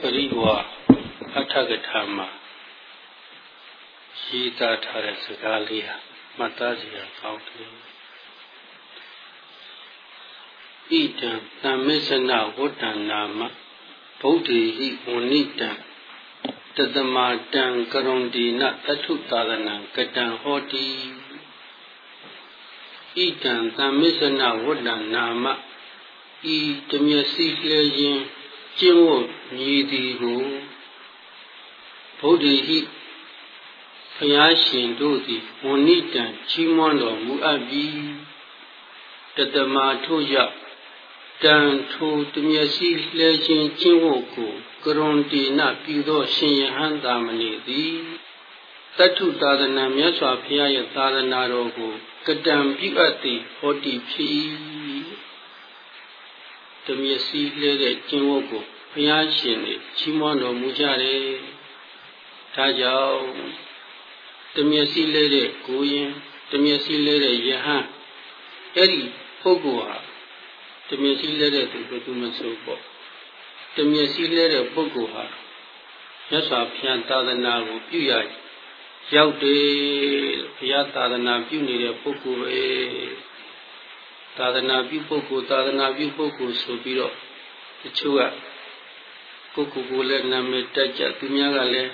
ပရိဝါအထကထာမှာရေးသားထားတဲ့စကားလေးဟာမှတ်သားစရာကောင်းတယ်ဣဒံသံမစ္စနဝတ္တနာမဗုဒ္ဓေဟိဝဏိတံတတမတံကရုံဒီနသထုသာသနံကတံဟောတိဣဒံသံမစ္စနဝတ္တနာမဤတမျက်စိလျင် ကျင့်ဝတ်မြည်သည်ကိုဗုဒ္ဓဟိဘုရားရှင်တို့သည်ဝဏိတံချီးမွမ်းတော်မူအပ်ပြီးတတမထို့ရောက်တန်ထိုတမျက်စိလှဲခြင်းကျင့်ဝတ်ကိုကရွန်တီနပြုသောရှင်ယဟန်သာမဏေသည်တထုသာသနာမြတ်စွာဘုရားရဲ့သာသနာတော်ကိုကတံပြုအပ်သည်ဟောတိဖြစ် တမျက်စိလှဲတဲ့ကျင့်ဝတ်ကိုဘုရားရှင်တွေချီးမွမ်းတော်မူကြတယ်ဒါကြောင့်တမျက်စိလဲတဲ့ကိုရင်တမျက်စိလဲတဲ့ယဟန်အဲ့ဒီပုဂ္ဂိုလ်ဟာတမျက်စိလဲတဲ့သူဘယ်သူမဆိုပေါ့တမျက်စိလဲတဲ့ပုဂ္ဂိုလ်ဟာမြတ်စွာဘုရားသာသနာကိုပြုရရောက်တယ်ဘုရားသာသနာပြုနေတဲ့ပုဂ္ဂိုလ်ပဲ သာသနာပြုပုဂ္ဂိုလ်သာသနာပြုပုဂ္ဂိုလ်ဆိုပြီးတော့တချို့ကကိုယ်ကိုယ်ကိုလည်းနာမည်တက်ကြသူများကလည်း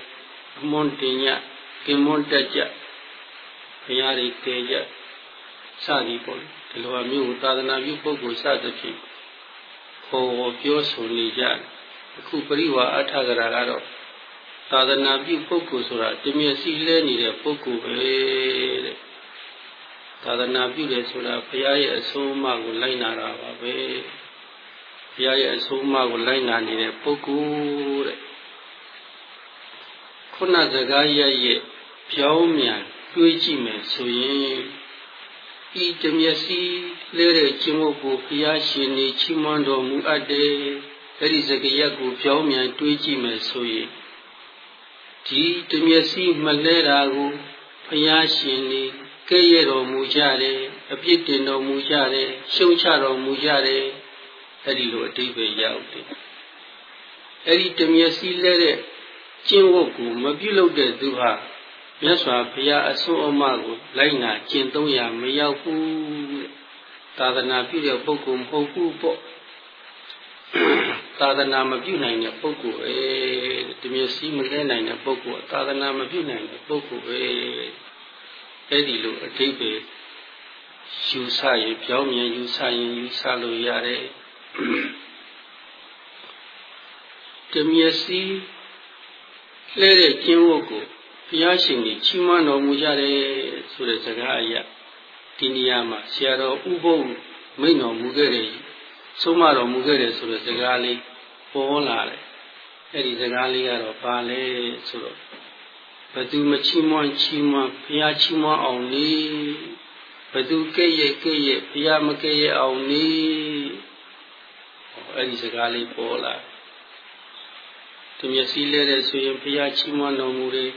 အမွန်တင်ညကင်မွန်တက်ကြဘုရားတွေကဲကြစသည်ပေါ့ဒီလိုအမျိုးသာသနာပြုပုဂ္ဂိုလ်စသဖြင့်ခေါ်ပြောဆိုနေကြအခုပရိဝါအထကရာကတော့သာသနာပြုပုဂ္ဂိုလ်ဆိုတာတမျက်စိလဲနေတဲ့ပုဂ္ဂိုလ်ပဲတဲ့ သာသနာပြုတယ်ဆိုတာဘုရားရဲ့အဆုံးအမကိုလိုက်နာတာပါပဲဘုရားရဲ့အဆုံးအမကိုလိုက်နာနေတဲ့ပုဂ္ဂိုလ်တဲ့ခုနစကားရရဲ့ပြောင်းမြန်တွေးကြည့်မယ်ဆိုရင်ဤတမျက်စိလဲတဲ့ခြင်းကိုဘုရားရှင်နေချီးမွမ်းတော်မူအပ်တယ်အဲ့ဒီစကားရက်ကိုပြောင်းမြန်တွေးကြည့်မယ်ဆိုရင်ဒီတမျက်စိမလဲတာကိုဘုရားရှင်နေ ကဲ့ရဲ့တော်မူကြတယ်အပြစ်တင်တော်မူကြတယ်ရှုံချတော်မူကြတယ်အဲ့ဒီလိုအတိပ္ပယ်ရောက်တယ်အဲ့ဒီတမျက်စိလဲတဲ့ကျင့်ဝတ်ကိုမပြုလုပ်တဲ့သူဟာမြတ်စွာဘုရားအဆုံးအမကိုလိုက်နာကျင့်သုံးရမရောက်ဘူးသာသနာပြုတဲ့ပုဂ္ဂိုလ်မဟုတ်ဘူးပေါ့သာသနာမပြုနိုင်တဲ့ပုဂ္ဂိုလ်ပဲတမျက်စိမလဲနိုင်တဲ့ပုဂ္ဂိုလ်သာသနာမပြုနိုင်တဲ့ပုဂ္ဂိုလ်ပဲ အဲ့ဒီလိုအတိပ္ပယ်ယူဆရင်ပြောင်းမြန်ယူဆရင်ယူဆလို့ရတယ်တမျက်စိလှဲတဲ့ကျင့်ဝတ်ကိုဘုရားရှင်ကြီးချီးမွမ်းတော်မူကြတယ်ဆိုတဲ့စကားအရာဒီနေရာမှာဆရာတော်ဥပုပ်မိန့်တော်မူခဲ့တယ်ဆုံးမတော်မူခဲ့တယ်ဆိုတဲ့စကားလေးပေါ်လာတယ်အဲ့ဒီစကားလေးကတော့ဘာလဲဆိုတော့ ဘသူမချီးမွမ်းချီးမွမ်းဘုရားချီးမွမ်းအောင်နေဘသူကဲ့ရဲ့ကဲ့ရဲ့ဘုရားမကဲ့ရဲ့အောင်နေအဲ့ဒီစကားလေးပေါ်လာဒီမျက်စိလဲတဲ့ဆိုရင်ဘုရားချီးမွမ်းတော်မူတယ်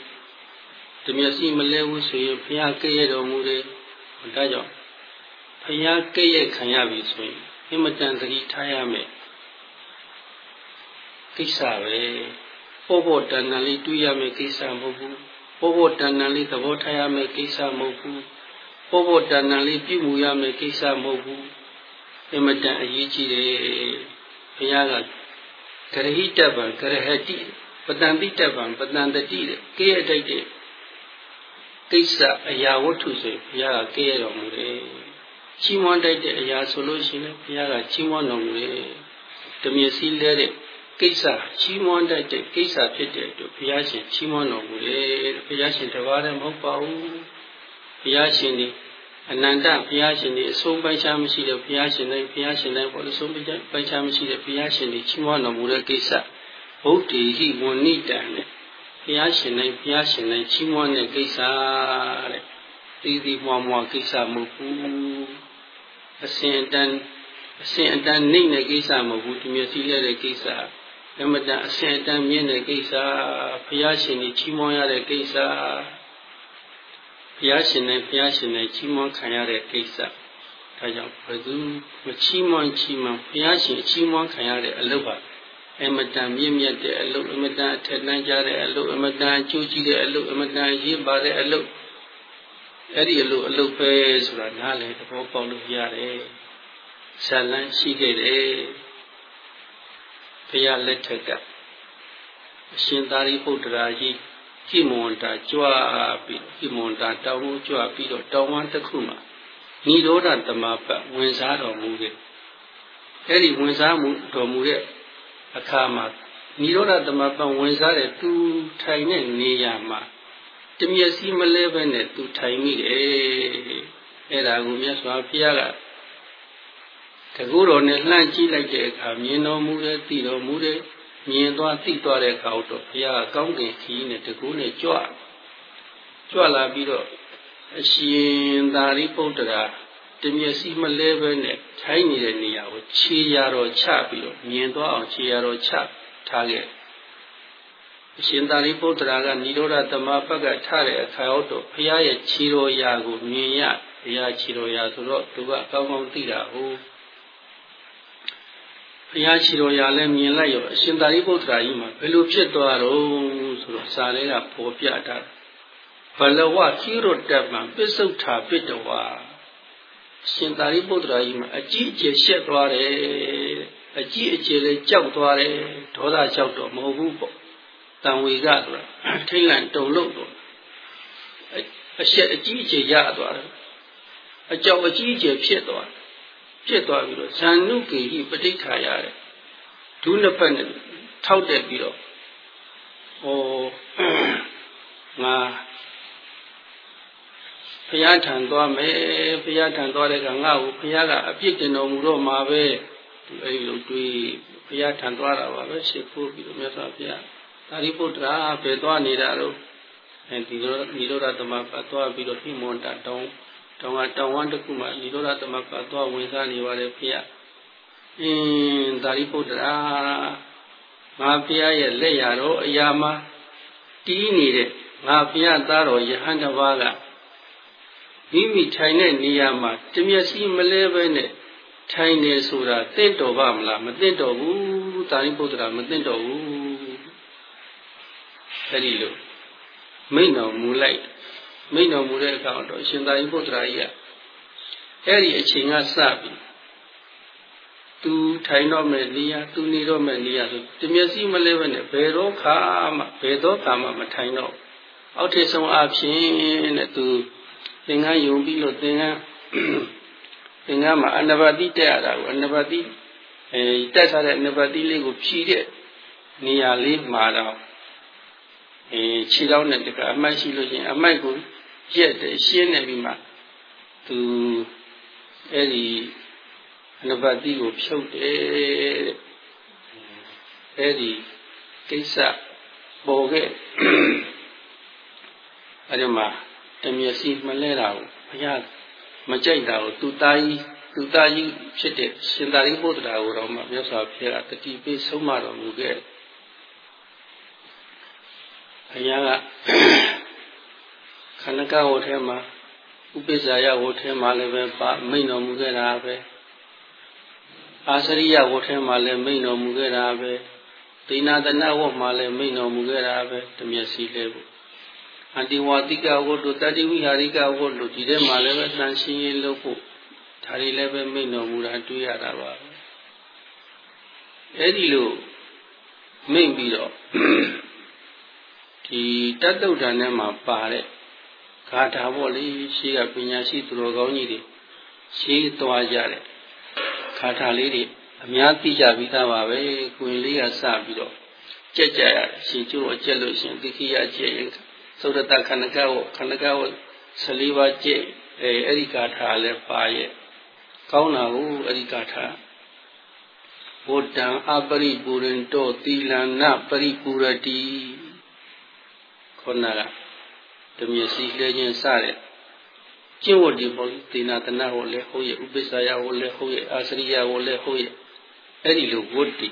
ဒီမျက်စိမလဲဘူးဆိုရင်ဘုရားကဲ့ရဲ့တော်မူတယ်ဒါကြောင့်ဘုရားကဲ့ရဲ့ခံရပြီဆိုရင်အင်မတန်သတိထားရမယ်ကိစ္စပဲပေါ်ပေါ်တန်တန်လေးတွေးရမယ်ကိစ္စမဟုတ်ဘူး ပေါ်ပေါ်တန်တန်လေးသဘောထားရမယ်ကိစ္စမဟုတ်ဘူးပေါ်ပေါ်တန်တန်လေးပြုမှုရမယ်ကိစ္စမဟုတ်ဘူးအင်မတန်အရေးကြီးတယ်ဘုရားကကရဟိတဗံကရဟတိပတန်တိတဗံပတန်တတိတဲ့ကိရတိုက်တဲ့ကိစ္စအရာဝတ္ထုဆိုဘုရားကကိရတော်မူတယ်ချီးမွမ်းတိုက်တဲ့အရာဆိုလို့ရှိရင်ဘုရားကချီးမွမ်းတော်မူတယ်တမျက်စိလဲတဲ့ ကိစ္စချီးမွမ်းတတ်တဲ့ကိစ္စဖြစ်တဲ့အတွက်ဘုရားရှင်ချီးမွမ်းတော်မူတယ်ဘုရားရှင်တပါးတည်းမဟုတ်ပါဘူးဘုရားရှင်ဒီအနန္တဘုရားရှင်ဒီအဆုံးပိုင်းခြားမရှိတဲ့ဘုရားရှင်တိုင်းဘုရားရှင်တိုင်းပေါ်လို့ဆုံးပိုင်းခြားမရှိတဲ့ဘုရားရှင်ဒီချီးမွမ်းတော်မူတဲ့ကိစ္စဘုဒ္ဓိဟိဝဏိတံနဲ့ဘုရားရှင်တိုင်းဘုရားရှင်တိုင်းချီးမွမ်းတဲ့ကိစ္စတဲ့ဒီဒီမွားမွားကိစ္စမဟုတ်ဘူးအစဉ်အတန်းအစဉ်အတန်းနှိမ့်တဲ့ကိစ္စမဟုတ်ဘူးဒီမျက်စိလဲတဲ့ကိစ္စ အမတန်အစဉ်အတန်းမြင့်တဲ့ကိစ္စဘုရားရှင်ကြီးချီးမွမ်းရတဲ့ကိစ္စဘုရားရှင်နဲ့ဘုရားရှင်နဲ့ချီးမွမ်းခံရတဲ့ကိစ္စဒါကြောင့်ဘယ်သူမချီးမွမ်းချီးမွမ်းဘုရားရှင်ချီးမွမ်းခံရတဲ့အလုပ်ပါအမတန်မြင့်မြတ်တဲ့အလုပ်အမတန်အထက်တန်းကြတဲ့အလုပ်အမတန်အကျိုးကြီးတဲ့အလုပ်အမတန်ရည်ပါတဲ့အလုပ်အဲ့ဒီအလုပ်အလုပ်ပဲဆိုတာနားလည်သဘောပေါက်လို့ရတယ်ဇာလန်းရှိခဲ့တယ် ဘုရားလက်ထက်ကအရှင်သာရိပုတ္တရာကြီးကြည်မွန်တာကြွပြီးကြည်မွန်တာတောင်းကြွပြီးတော့တောင်းဝမ်းတစ်ခုမှာနိရောဓတမပတ်ဝင်စားတော်မူခဲ့အဲ့ဒီဝင်စားမှုတော်မူတဲ့အခါမှာနိရောဓတမပတ်ဝင်စားတဲ့သူထိုင်တဲ့နေရာမှာတမျက်စိမလဲပဲနဲ့သူထိုင်မိတယ်အဲ့ဒါကိုမြတ်စွာဘုရားက တကူတော်နဲ့လှမ်းကြည့်လိုက်တဲ့အခါမြင်တော်မူတဲ့သိတော်မူတဲ့မြင်သွားသိသွားတဲ့အခါတော့ဘုရားကောင်းကင်ခီးနဲ့တကူနဲ့ကြွကြွလာပြီးတော့အရှင်သာရိပုတ္တရာတမျက်စိမလဲပဲနဲ့ထိုင်းနေတဲ့နေရာကိုခြေရတော်ချပြီးတော့မြင်သွားအောင်ခြေရတော်ချထားခဲ့အရှင်သာရိပုတ္တရာကនិရောဓသမပကထားတဲ့အခါတော့ဘုရားရဲ့ခြေတော်ရာကိုမြင်ရဘုရားခြေတော်ရာဆိုတော့သူကကောင်းကောင်းသိတာဟုတ် ဘုရားခြေတော်ရာလည်းမြင်လိုက်ရောအရှင်သာရိပုတ္တရာကြီးမှာဘယ်လိုဖြစ်သွားတော့ဆိုတော့စာလေးကပေါ်ပြတာဘလဝခိရတ္တမပစ္စုထာပိတဝါရှင်သာရိပုတ္တရာကြီးမှာအကြီးအကျယ်ရှက်သွားတယ်အကြီးအကျယ်လည်းကြောက်သွားတယ်ဒေါသကြောက်တော့မဟုတ်ဘူးပေါ့တံဝေကဆိုတာထိတ်လန့်တုန်လှုပ်တော့အရှက်အကြီးအကျယ်ရသွားတယ်အကြောက်အကြီးအကျယ်ဖြစ်သွား ဖြစ်သွားပြီးတော့ဇန်နုကေဟိပဋိဌာရတယ်ဒုနှစ်ပတ်နဲ့ထောက်တက်ပြီးတော့ဟောငါဘုရားထံသွားမယ်ဘုရားထံသွားတဲ့ကငါ့ကိုဘုရားကအပြစ်တင်တော်မူတော့မှာပဲသူအဲ့လိုတွေးဘုရားထံသွားတာပါပဲရှစ်ဖို့ပြီးတော့မြတ်စွာဘုရားသာရိပုတ္တရာဘယ်သွားနေတာတော့အဲဒီလိုနိရောဓသမပတ်သွားပြီးတော့ပြမွန်တာတောင်း တောင်းကတောင်းဝမ်းတစ်ခုမှနိရောဓသမပတ်သွားဝင်စားနေပါတယ်ဘုရားအင်းသာရိပုတ္တရာငါဘုရားရဲ့လက်ရတော့အရာမှာတီးနေတဲ့ငါဘုရားသားတော်ယဟန်တစ်ပါးကမိမိထိုင်တဲ့နေရာမှာတမျက်စိမလဲပဲနဲ့ထိုင်နေဆိုတာတင့်တော်ပါမလားမတင့်တော်ဘူးသာရိပုတ္တရာမတင့်တော်ဘူးအဲ့ဒီလိုမိန့်တော်မူလိုက် မိန့်တော်မူတဲ့အခါတော့ရှင်သာရိပုတ္တရာကြီးကအဲ့ဒီအချိန်ကစပြီးသူထိုင်တော့မဲ့နေရာသူနေတော့မဲ့နေရာဆိုတမျက်စိမလဲပဲနဲ့ဘယ်တော့ခါမှဘယ်တော့ခါမှမထိုင်တော့အောက်ထစ်ဆုံးအဖြစ်နဲ့သူသင်္ကန်းယုံပြီးလို့သင်္ကန်းသင်္ကန်းမှာအနဘတိတက်ရတာကိုအနဘတိအဲတက်ထားတဲ့အနဘတိလေးကိုဖြီးတဲ့နေရာလေးမှာတော့ အဲခြေထောက်နဲ့တကအမိုက်ရှိလို့ရှိရင်အမိုက်ကိုရက်တယ်ရှင်းနေပြီးမှသူအဲ့ဒီအနဘတိကိုဖြုတ်တယ်အဲ့ဒီကိစ္စပေါ်ခဲ့အဲ့ဒီမှာတမျက်စိမလဲတာကိုဘုရားမကြိုက်တာကိုသူသားကြီးသူသားကြီးဖြစ်တဲ့ရှင်သာရိပုတ္တရာကိုတော့မှမြတ်စွာဘုရားတတိပိဆုံးမတော်မူခဲ့ ဘုရားကခန္ဓကဝတ်ထဲမှာဥပိ္ပဇာယဝတ်ထဲမှာလည်းပဲပါမိန်တော်မူခဲ့တာပဲအာစရိယဝတ်ထဲမှာလည်းမိန်တော်မူခဲ့တာပဲဒိနာတနဝတ်မှာလည်းမိန်တော်မူခဲ့တာပဲတမျက်စိလဲဖို့အန္တိဝါတိကဝတ္တတတိဝိဟာရိကဝတ္တဒီထဲမှာလည်းပဲတန်ရှင်းရေးလုပ်ဖို့ဒါတွေလည်းပဲမိန့်တော်မူတာတွေ့ရတာပါအဲ့ဒီလိုမိန့်ပြီးတော့ ဒီတတ္တုဒ္ဒန်ထဲမှာပါတဲ့ဂါထာပေါ့လေရှိကပညာရှိသူတော်ကောင်းကြီးတွေရှိသွားကြတယ်ဂါထာလေးတွေအများသိကြပြီးသားပါပဲကိုရင်လေးကစပြီးတော့ကြက်ကြရတယ်ရှင်ကျိုးအကျက်လို့ရှင်သိခိယကျက်ရင်သုဒ္ဓတခဏကဝခဏကဝ14ပါးကျက်အဲအဲ့ဒီဂါထာလည်းပါရဲ့ကောင်းတာကိုအဲ့ဒီဂါထာဘုဒ္ဓံအပရိပူရင်တောသီလနပရိပူရတိ ခေါဏကတမျက်စီလဲခြင်းစတဲ့ကျင့်ဝတ်ဒီပေါ်သေနာတနာဟောလဲဟုတ်ရဲ့ဥပိ္ပစာယဟောလဲဟုတ်ရဲ့အာစရိယဟောလဲဟုတ်ရဲ့အဲ့ဒီလိုဝတ်တိ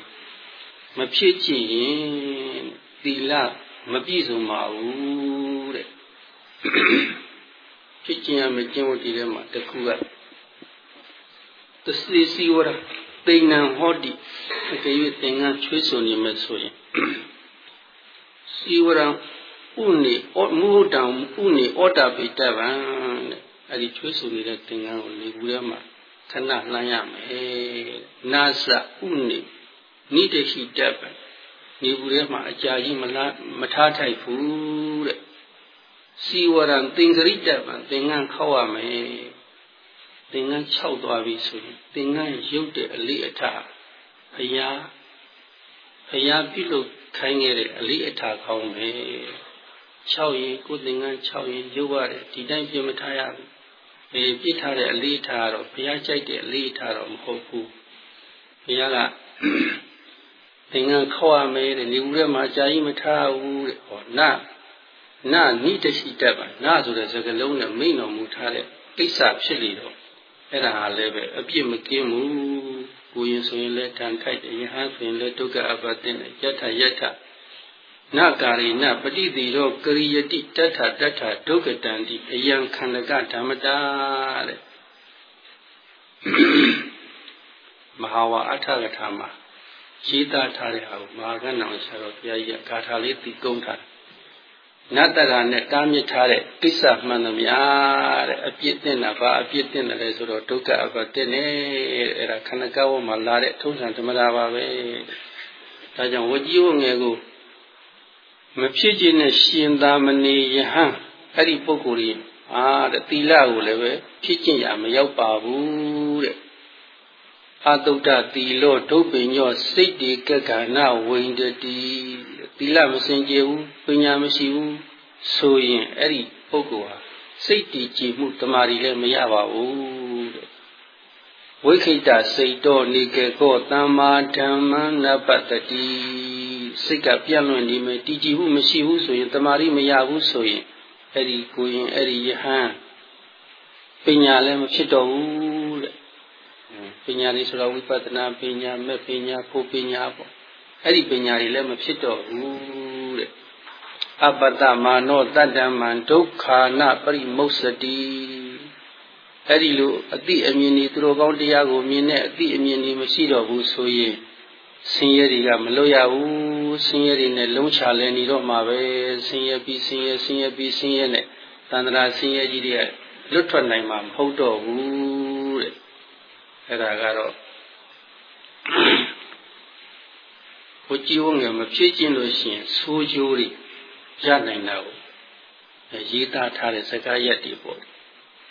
မဖြစ်ချင်ရင်သီလမပြည့်စုံပါဘူးတဲ့ဖြစ်ခြင်းရမကျင့်ဝတ်ဒီထဲမှာတခုကသစီစီဝရသသိဏံဟောတိအကယ်၍သင်္ကန်းချွေးဆိုနေမယ်ဆိုရင်စီဝရံ ဥနေမုဒံဥနေဩတာပိတဗံတဲ့အဲ့ဒီချွေးဆိုနေတဲ့သင်္ကန်းကိုလေဘူးထဲမှာခဏလှမ်းရမယ်နာစဥနေနိတရှိတဗံနေဘူးထဲမှာအကြာကြီးမလားမထားထိုက်ဘူးတဲ့စီဝရံသင်္ကရိတဗံသင်္ကန်းခောက်ရမယ်သင်္ကန်း၆သွားပြီဆိုရင်သင်္ကန်းရုပ်တဲ့အလေးအထားဘုရားဘုရားပြုလုပ်ခိုင်းခဲ့တဲ့အလေးအထားကောင်းပဲ 6ရင်ကိုယ်သင်္ကန်း6ရင်ရုပ်ရတယ်ဒီတိုင်းပြမထားရဘူးအဲပြစ်ထားတဲ့အလေးထားတော့ဘုရားကြိုက်တဲ့အလေးထားတော့မဟုတ်ဘူးဘုရားကသင်္ကန်းခေါ်ရမယ်တဲ့နေဦးထဲမှာကြာကြီးမထားဘူးတဲ့ဟောနာနာနိတရှိတတ်ပါနာဆိုတဲ့စကားလုံးနဲ့မိန့်တော်မူထားတဲ့ကိစ္စဖြစ်လေတော့အဲ့ဒါဟာလည်းပဲအပြစ်မကင်းဘူးကိုရင်ဆိုရင်လည်းတန်ခိုက်တယ်ယဟန်ဆိုရင်လည်းဒုက္ခအပတင်တယ်ယထယထ နကာရိနပฏิတိရောကရိယတိတထတထဒုက္ကတံတိအယံခန္ဓကဓမ္မတာတဲ့မဟာဝါအထကထာမှာရေးသားထားတဲ့ဟာကိုမဟာကဏ္ဍဆရာတော်ဘုရားကြီးကဂါထာလေးသိကုန်းထားနတ္တရာနဲ့တားမြစ်ထားတဲ့ကိစ္စမှန်သမျှတဲ့အပြစ်တင်တာဘာအပြစ်တင်တယ်လဲဆိုတော့ဒုက္ခအပတင်နေအဲ့ဒါခန္ဓာကဝမှာလာတဲ့ထုံးစံဓမ္မတာပါပဲဒါကြောင့်ဝကြီးဝငယ်ကို မဖြစ်ခြင်းနဲ့ရှင်သာမဏေယဟန်အဲ့ဒီပုဂ္ဂိုလ်ကြီးအာတဲ့သီလကိုလည်းပဲဖြစ်ခြင်းရမရောက်ပါဘူးတဲ့အတုဒ္ဒသီလောဒုပညောစိတ်တေကကဏဝိန္ဒတိသီလမစင်ကြယ်ဘူးပညာမရှိဘူးဆိုရင်အဲ့ဒီပုဂ္ဂိုလ်ဟာစိတ်တည်ကြည်မှုတမာရီလည်းမရပါဘူးတဲ့ဝိခိတစိတ်တော်နေကေကောတမ္မာဓမ္မနပတ္တိ စိတ်ကပြန့်လွင့်နေမယ်တည်ကြည်မှုမရှိဘူးဆိုရင်တမာရီမရဘူးဆိုရင်အဲ့ဒီကိုရင်အဲ့ဒီယဟန်ပညာလည်းမဖြစ်တော့ဘူးတဲ့ပညာလေးဆိုတော့ဝိပဿနာပညာမဲ့ပညာကိုပညာပေါ့အဲ့ဒီပညာတွေလည်းမဖြစ်တော့ဘူးတဲ့အပတ္တမာနောတတ္တမံဒုက္ခနာပရိမုစ္စတိအဲ့ဒီလိုအတိအမြင်ဒီသူတော်ကောင်းတရားကိုမြင်တဲ့အတိအမြင်ဒီမရှိတော့ဘူးဆိုရင်ဆင်းရဲတွေကမလွတ်ရဘူး ဆင်းရဲတွေနဲ့လုံးချလဲနေတော့မှာပဲဆင်းရဲပြီးဆင်းရဲဆင်းရဲပြီးဆင်းရဲနဲ့တန္တရာဆင်းရဲကြီးတွေကလွတ်ထွက်နိုင်မှာမဟုတ်တော့ဘူးတဲ့အဲ့ဒါကတော့ကိုကြည့်ဝငယ်မဖြစ်ခြင်းလို့ရှိရင်ဆိုးကျိုးတွေရနိုင်တာကိုရေးသားထားတဲ့စကားရက်တွေပေါ့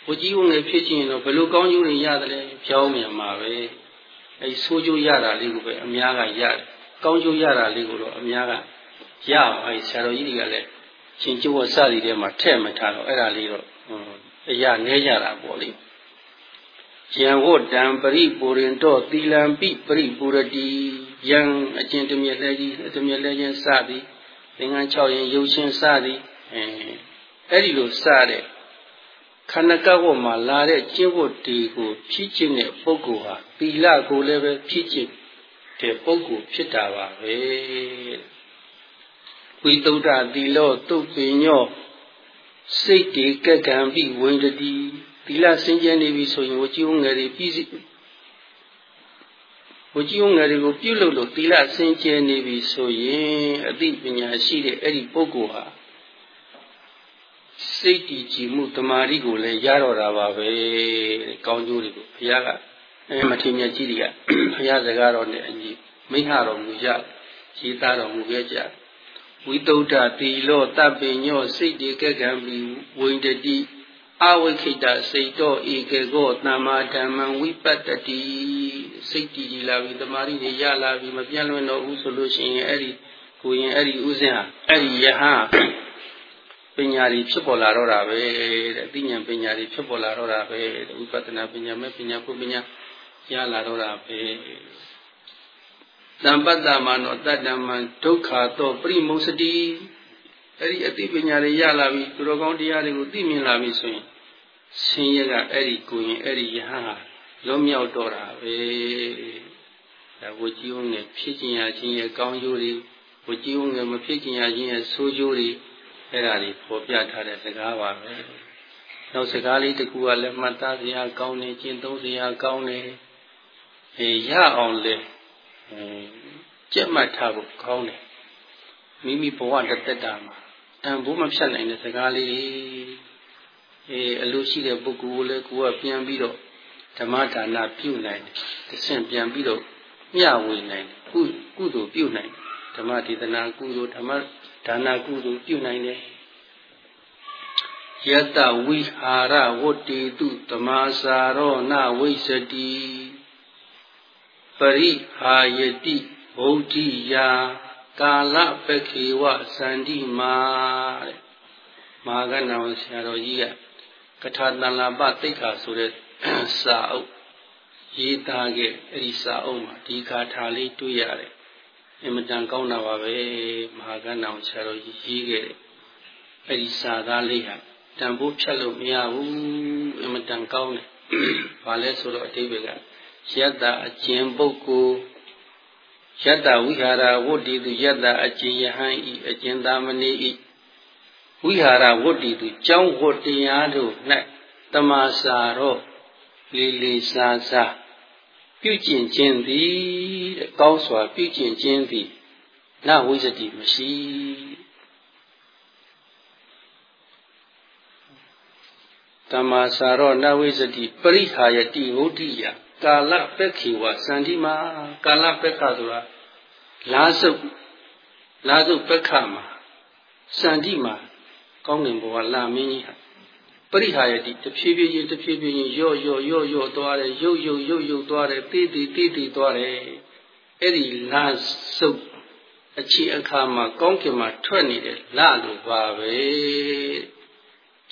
ကိုကြည့်ဝငယ်ဖြစ်ခြင်းတော့ဘယ်လိုကောင်းကျိုးတွေရတယ်လဲဖြောင်းမြန်မှာပဲအဲဆိုးကျိုးရတာလေးကိုပဲအများကရတယ် ကောင်းကျိုးရတာလေးကိုတော့အများကရအဲဆရာတော်ကြီးတွေကလည်းရှင်ကျိုးဝစသည်ထဲမှာထည့်မထားတော့အဲ့ဒါလေးတော့အရာနဲကြတာပေါ့လေယံဝတ္တံပရိပူရင်တော့သီလံပိပရိပူရတိယံအကျင့်တမြက်လဲကြီးတမြက်လဲချင်းစသည်သင်္ကန်း6ရင်ရုပ်ရှင်စသည်အဲအဲ့ဒီလိုစတဲ့ခန္ဓာကဝတ်မှာလာတဲ့ကျင့်ဝတ်ဒီကိုဖြည့်ခြင်းတဲ့ပုဂ္ဂိုလ်ဟာသီလကိုလည်းပဲဖြည့်ခြင်း တဲ့ပုဂ္ဂိုလ်ဖြစ်တာပါပဲဝိတုဒ္ဓသီလောတုတ်ပင်ညောစိတ်တေကကံပိဝိန္ဒတိသီလစင်ကြယ်နေပြီဆိုရင်ဝကြည်ဝငယ်တွေပြည်စီဝကြည်ဝငယ်တွေကိုပြုလုပ်လို့သီလစင်ကြယ်နေပြီဆိုရင်အသိပညာရှိတဲ့အဲ့ဒီပုဂ္ဂိုလ်ဟာစိတ်တည်ကြည်မှုတမာရီကိုလည်းရတော့တာပါပဲကောင်းကျိုးတွေကိုဘုရားက အဲမထေမြတ်ကြီးတွေကဘုရားစကားတော်နဲ့အညီမိဟတော်မူကြရေးသားတော်မူခဲ့ကြဝိတုဒ္ဓတိလောတပ်ပညောစိတ်တေကကံပိဝိန္ဒတိအဝိခိတစိတ်တော်ဧကေကောတမ္မာဓမ္မံဝိပတ္တိစိတ်တည်ကြည်လာပြီတမာရီတွေရလာပြီမပြန့်လွင့်တော့ဘူးဆိုလို့ရှိရင်အဲ့ဒီကိုရင်အဲ့ဒီဥစဉ်ဟာအဲ့ဒီယဟန်ပညာတွေဖြစ်ပေါ်လာတော့တာပဲတဲ့အသိဉာဏ်ပညာတွေဖြစ်ပေါ်လာတော့တာပဲတဲ့ဝိပဿနာပညာမဲ့ပညာကိုပညာ ရလာတော့တာပဲတံပတ္တမနောတတ္တမံဒုက္ခသောပရိမုစတိအဲ့ဒီအသိပညာတွေရလာပြီသူတော်ကောင်းတရားတွေကိုသိမြင်လာပြီဆိုရင်ဆင်းရဲကအဲ့ဒီကိုရင်အဲ့ဒီယဟန်ဟာလွတ်မြောက်တော့တာပဲဒါဝကြည်ုံနဲ့ဖြစ်ခြင်းရခြင်းရဲ့ကောင်းကျိုးတွေဝကြည်ုံနဲ့မဖြစ်ခြင်းရခြင်းရဲ့ဆိုးကျိုးတွေအဲ့ဒါတွေပေါ်ပြထားတဲ့စကားပါပဲနောက်စကားလေးတစ်ခုကလည်းမှတ်သားစရာကောင်းနေကျင့်သုံးစရာကောင်းနေအဲ အဲရအောင်လေကြက်မှတ်ထားဖို့ကောင်းတယ်မိမိဘဝတစ်သက်တာမှာတန်ဖိုးမဖြတ်နိုင်တဲ့စကားလေးတွေအဲအလိုရှိတဲ့ပုဂ္ဂိုလ်ကိုလည်းကိုယ်ကပြန်ပြီးတော့ဓမ္မဒါနပြုနိုင်တယ်တဆင့်ပြန်ပြီးတော့မျှဝေနိုင်တယ်ကုကုသိုလ်ပြုနိုင်တယ်ဓမ္မဒေသနာကုသိုလ်ဓမ္မဒါနကုသိုလ်ပြုနိုင်တယ်ယတဝိဟာရဝတ္တိတုတမစာရောနဝိစတိ ပရိဟာယတိဗုဒ္ဓိယာကာလပခေဝစန္တိမာတဲ့မဟာကဏဝဆရာတော်ကြီးကကထာတန်လာပတိတ်ခါဆိုတဲ့စာအုပ်ရေးသားခဲ့အဲ့ဒီစာအုပ်မှာဒီဂါထာလေးတွေ့ရတယ်အင်မတန်ကောင်းတာပါပဲမဟာကဏဝဆရာတော်ကြီးရေးခဲ့တယ်အဲ့ဒီစာသားလေးဟာတန်ဖိုးဖြတ်လို့မရဘူးအင်မတန်ကောင်းတယ်ဘာလဲဆိုတော့အတိပ္ပယ်က ယတ္တအကျဉ်ပုဂ္ဂိုလ်ယတ္တဝိဟာရဝတ္တိတုယတ္တအကျဉ်ယဟန်ဤအကျဉ်သာမဏိဤဝိဟာရဝတ္တိတုကြောင်းဝတ္တရားတို့၌တမစာရောလေးလေးစားစားပြုကျင့်ခြင်းသည်တဲ့ကောင်းစွာပြုကျင့်ခြင်းသည်နဝိဇ္ဇတိမရှိတမ္မာစာရောနဝိဇတိပရိဟာယတိဝုဒ္ဓိယ ကာလပက္ခေဝစန္ဒီမာကာလပက္ခဆိုတာလာစုပ်လာစုပ်ပက္ခမှာစန္ဒီမာကောင်းကင်ဘဝလာမင်းကြီးဟာပရိဟာယတိတဖြည်းဖြည်းချင်းတဖြည်းဖြည်းချင်းရော့ရော့ရော့ရော့သွားတယ်ရုပ်ရုပ်ရုပ်ရုပ်သွားတယ်တိတိတိတိသွားတယ်အဲ့ဒီလာစုပ်အခြေအခါမှာကောင်းကင်မှာထွက်နေတဲ့လလိုပါပဲ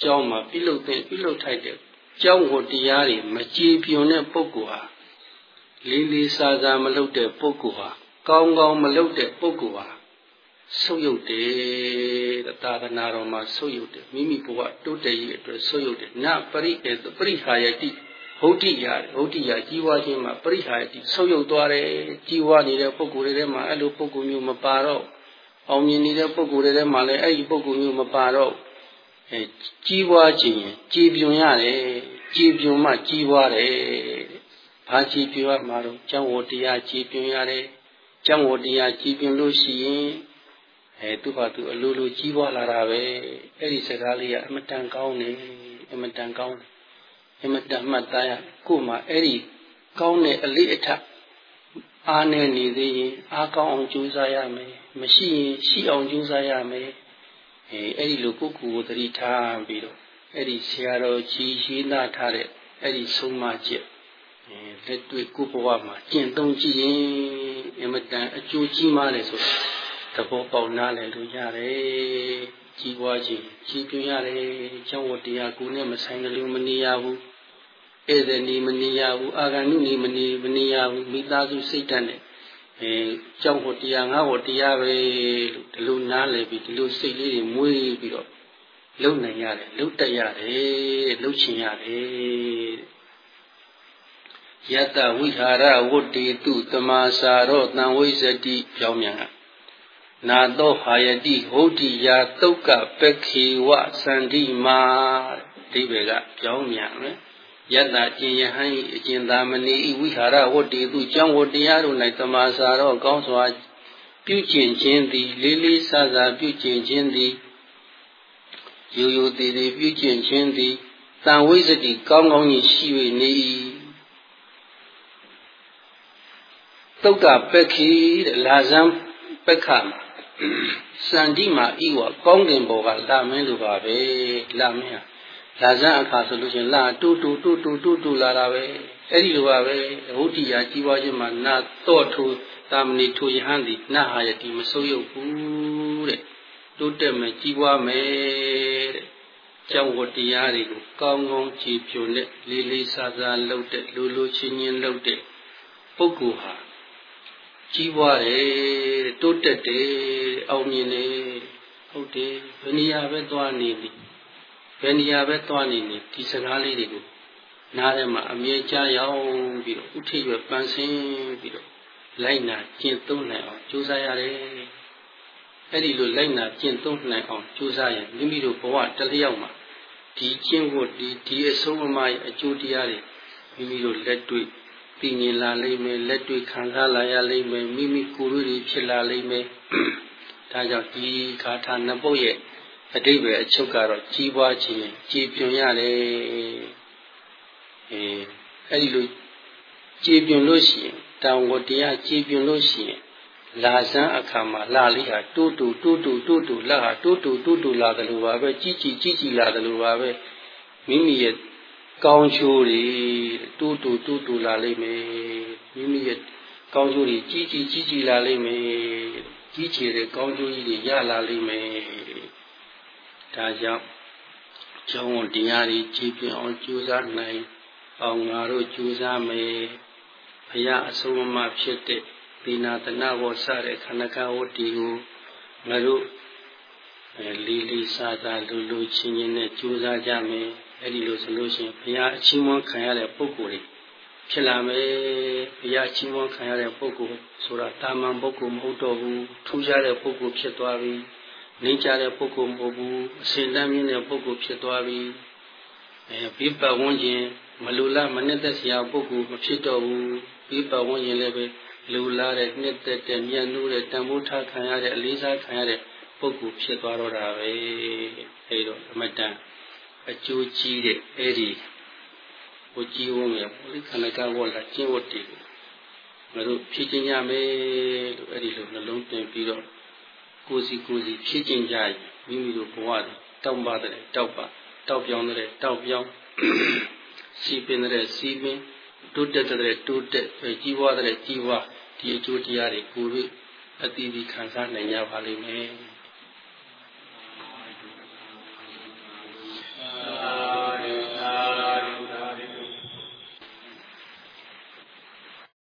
ကျောင်းမှာပြုလုပ်တဲ့ပြုလုပ်ထိုက်တဲ့ ကျောင်းကိုတရားတွေမကြည်ပြွန်တဲ့ပုဂ္ဂိုလ်ဟာလေးလေးစားစားမလုပ်တဲ့ပုဂ္ဂိုလ်ဟာကောင်းကောင်းမလုပ်တဲ့ပုဂ္ဂိုလ်ဟာဆုပ်ယုတ်တယ်သာသနာတော်မှာဆုပ်ယုတ်တယ်မိမိဘဝတိုးတက်ရေးအတွက်ဆုပ်ယုတ်တယ်နပရိဧပရိဟာယတိဟုတ်တိယဟုတ်တိယကြီးဝါခြင်းမှာပရိဟာယတိဆုပ်ယုတ်သွားတယ်ကြီးဝါနေတဲ့ပုဂ္ဂိုလ်တွေထဲမှာအဲ့လိုပုဂ္ဂိုလ်မျိုးမပါတော့အောင်မြင်နေတဲ့ပုဂ္ဂိုလ်တွေထဲမှာလည်းအဲ့ဒီပုဂ္ဂိုလ်မျိုးမပါတော့ အဲကြီးပွားခြင်းကြည်ပြွန်ရတယ်ကြည်ပြွန်မှကြီးပွားတယ်ဘာကြည်ပြွန်ရမှာတော့ကျောင်းဝတရားကြည်ပြွန်ရတယ်ကျောင်းဝတရားကြည်ပြွန်လို့ရှိရင်အဲသူ့ဘာသူအလိုလိုကြီးပွားလာတာပဲအဲ့ဒီစကားလေးကအမတန်ကောင်းတယ်အမတန်ကောင်းတယ်အမတန်မှတ်သားရကို့မှာအဲ့ဒီကောင်းတဲ့အလေးအထအားနဲ့နေသေးရင်အားကောင်းအောင်ကြိုးစားရမယ်မရှိရင်ရှိအောင်ကြိုးစားရမယ် အဲအဲ့ဒီလိုပုဂ္ဂိုလ်ကိုသတိထားပြီးတော့အဲ့ဒီဆရာတော်ကြီးရေးနာထားတဲ့အဲ့ဒီဆုံးမချက်အဲလက်တွေ့ကိုဘဝမှာကျင့်သုံးကြည့်ရင်အမတန်အကျိုးကြီးမားတယ်ဆိုတာသဘောပေါက်နားလည်လို့ရတယ်ကြီးပွားခြင်းကြီးပြင်းရတယ်ကျောင်းဝတရားကိုနဲ့မဆိုင်ကြလို့မနေရဘူးဧည့်သည်နေမနေရဘူးအာဂန္ဓုနေမနေမနေရဘူးမိသားစုစိတ်ဓာတ်နဲ့ အဲကြောက်ဖို့တရားငါ့ဖို့တရားပဲလို့ဒီလိုနားလည်ပြီးဒီလိုစိတ်လေးတွေမွေးပြီးတော့လုံနိုင်ရတယ်လုံတက်ရတယ်လုံချင်ရတယ်ယတဝိဟာရဝတ္တေတုတမစာရောတံဝိဇတိပြောင်းမြန်ကနာသောဟာယတိဟောတိယာတုတ်ကပခေဝစန္တိမာအဓိပ္ပာယ်ကပြောင်းမြန်မယ် ယတ္တကျင်ယဟန်ဤအကျင်သာမဏေဤဝိဟာရဝတ္တိသူကြောင့်ဝတရားတို့၌တမစာတော့ကောင်းစွာပြုကျင့်ခြင်းသည်လေးလေးစားစားပြုကျင့်ခြင်းသည်ယူယူတည်တည်ပြုကျင့်ခြင်းသည်တန်ဝိစတိကောင်းကောင်းကြီးရှိ၍နေ၏တုတ်ကပက္ခိတဲ့လာဇံပက္ခမှာစန္ဒီမှာဤဝကောင်းကင်ဘောကလာမင်းလိုပါပဲလာမင်းဟာ လာဇန်အခါဆိုလို့ချင်းလာတူတူတူတူတူတူလာတာပဲအဲ့ဒီလိုပါပဲဝုဒ္ဓိယာကြီးပွားခြင်းမှာနာတော့ထူတာမဏိထူယဟန်သည်နဟာယတိမစိုးရုပ်ဘူးတဲ့တိုးတက်မယ်ကြီးပွားမယ်တဲ့ကျောင်းဝတရားတွေကိုကောင်းကောင်းကြည်ဖြူနဲ့လေးလေးစားစားလုပ်တဲ့လူလူချင်းချင်းလုပ်တဲ့ပုဂ္ဂိုလ်ဟာကြီးပွားတယ်တိုးတက်တယ်အောင်မြင်တယ်ဟုတ်တယ်ဘယ်နေရာပဲသွားနေသည် ဘယ်နေရာပဲသွားနေနေဒီစကားလေးတွေကိုနားထဲမှာအမြဲကြားရောက်ပြီးတော့ဥထိပ်ရပန်းစင်းပြီးတော့လိုက်နာကျင့်သုံးနိုင်အောင်ကြိုးစားရတယ်အဲ့ဒီလိုလိုက်နာကျင့်သုံးနိုင်အောင်ကြိုးစားရင်မိမိတို့ဘဝတလျောက်မှာဒီကျင့်ဖို့ဒီဒီအဆုံးအမရဲ့အကျိုးတရားတွေမိမိတို့လက်တွေ့သိမြင်လာလိမ့်မယ်လက်တွေ့ခံစားလာရလိမ့်မယ်မိမိကိုယ်တွေဖြစ်လာလိမ့်မယ်ဒါကြောင့်ဒီဂါထာနှစ်ပုဒ်ရဲ့ အတိပ္ပယ်အချုပ်ကတော့ကြီးပွားခြင်းကြည်ပြွန်ရတယ်အဲအဲ့ဒီလိုကြည်ပြွန်လို့ရှိရင်တောင်ကိုတရားကြည်ပြွန်လို့ရှိရင်လာစမ်းအခါမှာလာလေးဟာတိုးတူတိုးတူတိုးတူလက်ဟာတိုးတူတိုးတူလာတယ်လို့ပါပဲကြီးကြီးကြီးကြီးလာတယ်လို့ပါပဲမိမိရဲ့ကောင်းချိုးတွေတိုးတူတိုးတူလာလိမ့်မယ်မိမိရဲ့ကောင်းချိုးတွေကြီးကြီးကြီးကြီးလာလိမ့်မယ်ကြီးချေတဲ့ကောင်းချိုးကြီးတွေရလာလိမ့်မယ် ဒါကြောင့်ကျောင်းဝန်တရားတွေကြည်ပြအောင်ကြိုးစားနိုင်အောင်ငါတို့ကြိုးစားမယ်ဘုရားအဆုံးအမဖြစ်တဲ့သီနာတနာဝစတဲ့ခန္ဓာကဝတ္တီကိုငါတို့လီလီစာသာလူလူချင်းချင်းနဲ့ကြိုးစားကြမယ်အဲ့ဒီလိုဆိုလို့ရှိရင်ဘုရားအချင်းမွန်ခံရတဲ့ပုဂ္ဂိုလ်တွေဖြစ်လာမယ်ဘုရားအချင်းမွန်ခံရတဲ့ပုဂ္ဂိုလ်ဆိုတာတာမန်ပုဂ္ဂိုလ်မဟုတ်တော့ဘူးထူးခြားတဲ့ပုဂ္ဂိုလ်ဖြစ်သွားပြီ နှိမ့်ချတဲ့ပုဂ္ဂိုလ်မဟုတ်ဘူးအစဉ်တမ်းမြင့်တဲ့ပုဂ္ဂိုလ်ဖြစ်သွားပြီအဲပြီးပတ်ဝန်းကျင်မလူလားမနဲ့သက်စရာပုဂ္ဂိုလ်မဖြစ်တော့ဘူးပြီးပတ်ဝန်းကျင်လည်းပဲလူလားတဲ့နှစ်သက်တဲ့မြတ်နိုးတဲ့တန်ဖိုးထားခံရတဲ့အလေးစားခံရတဲ့ပုဂ္ဂိုလ်ဖြစ်သွားတော့တာပဲအဲဒါအမတန်အကျိုးကြီးတဲ့အဲ့ဒီကိုကြီးဝုံးရဲ့ဘုလိခန္ဓာကဝတ်လာကျင့်ဝတ်တယ်ငါတို့ဖြည့်ကျင်ရမယ်လို့အဲ့ဒီလိုနှလုံးသွင်းပြီးတော့ ကိုစီကိုစီဖြည့်ကျင်ကြရင်မိမိတို့ဘဝတောက်ပါတယ်တောက်ပါတောက်ပြောင်းတဲ့တောက်ပြောင်းစီပင်တဲ့စီပင်တိုးတက်တဲ့တိုးတက်ကြီးပွားတဲ့ကြီးပွားဒီအကျိုးတရားတွေကိုယ်အတိအကျခံစားနိုင်ကြပါလိမ့်မယ်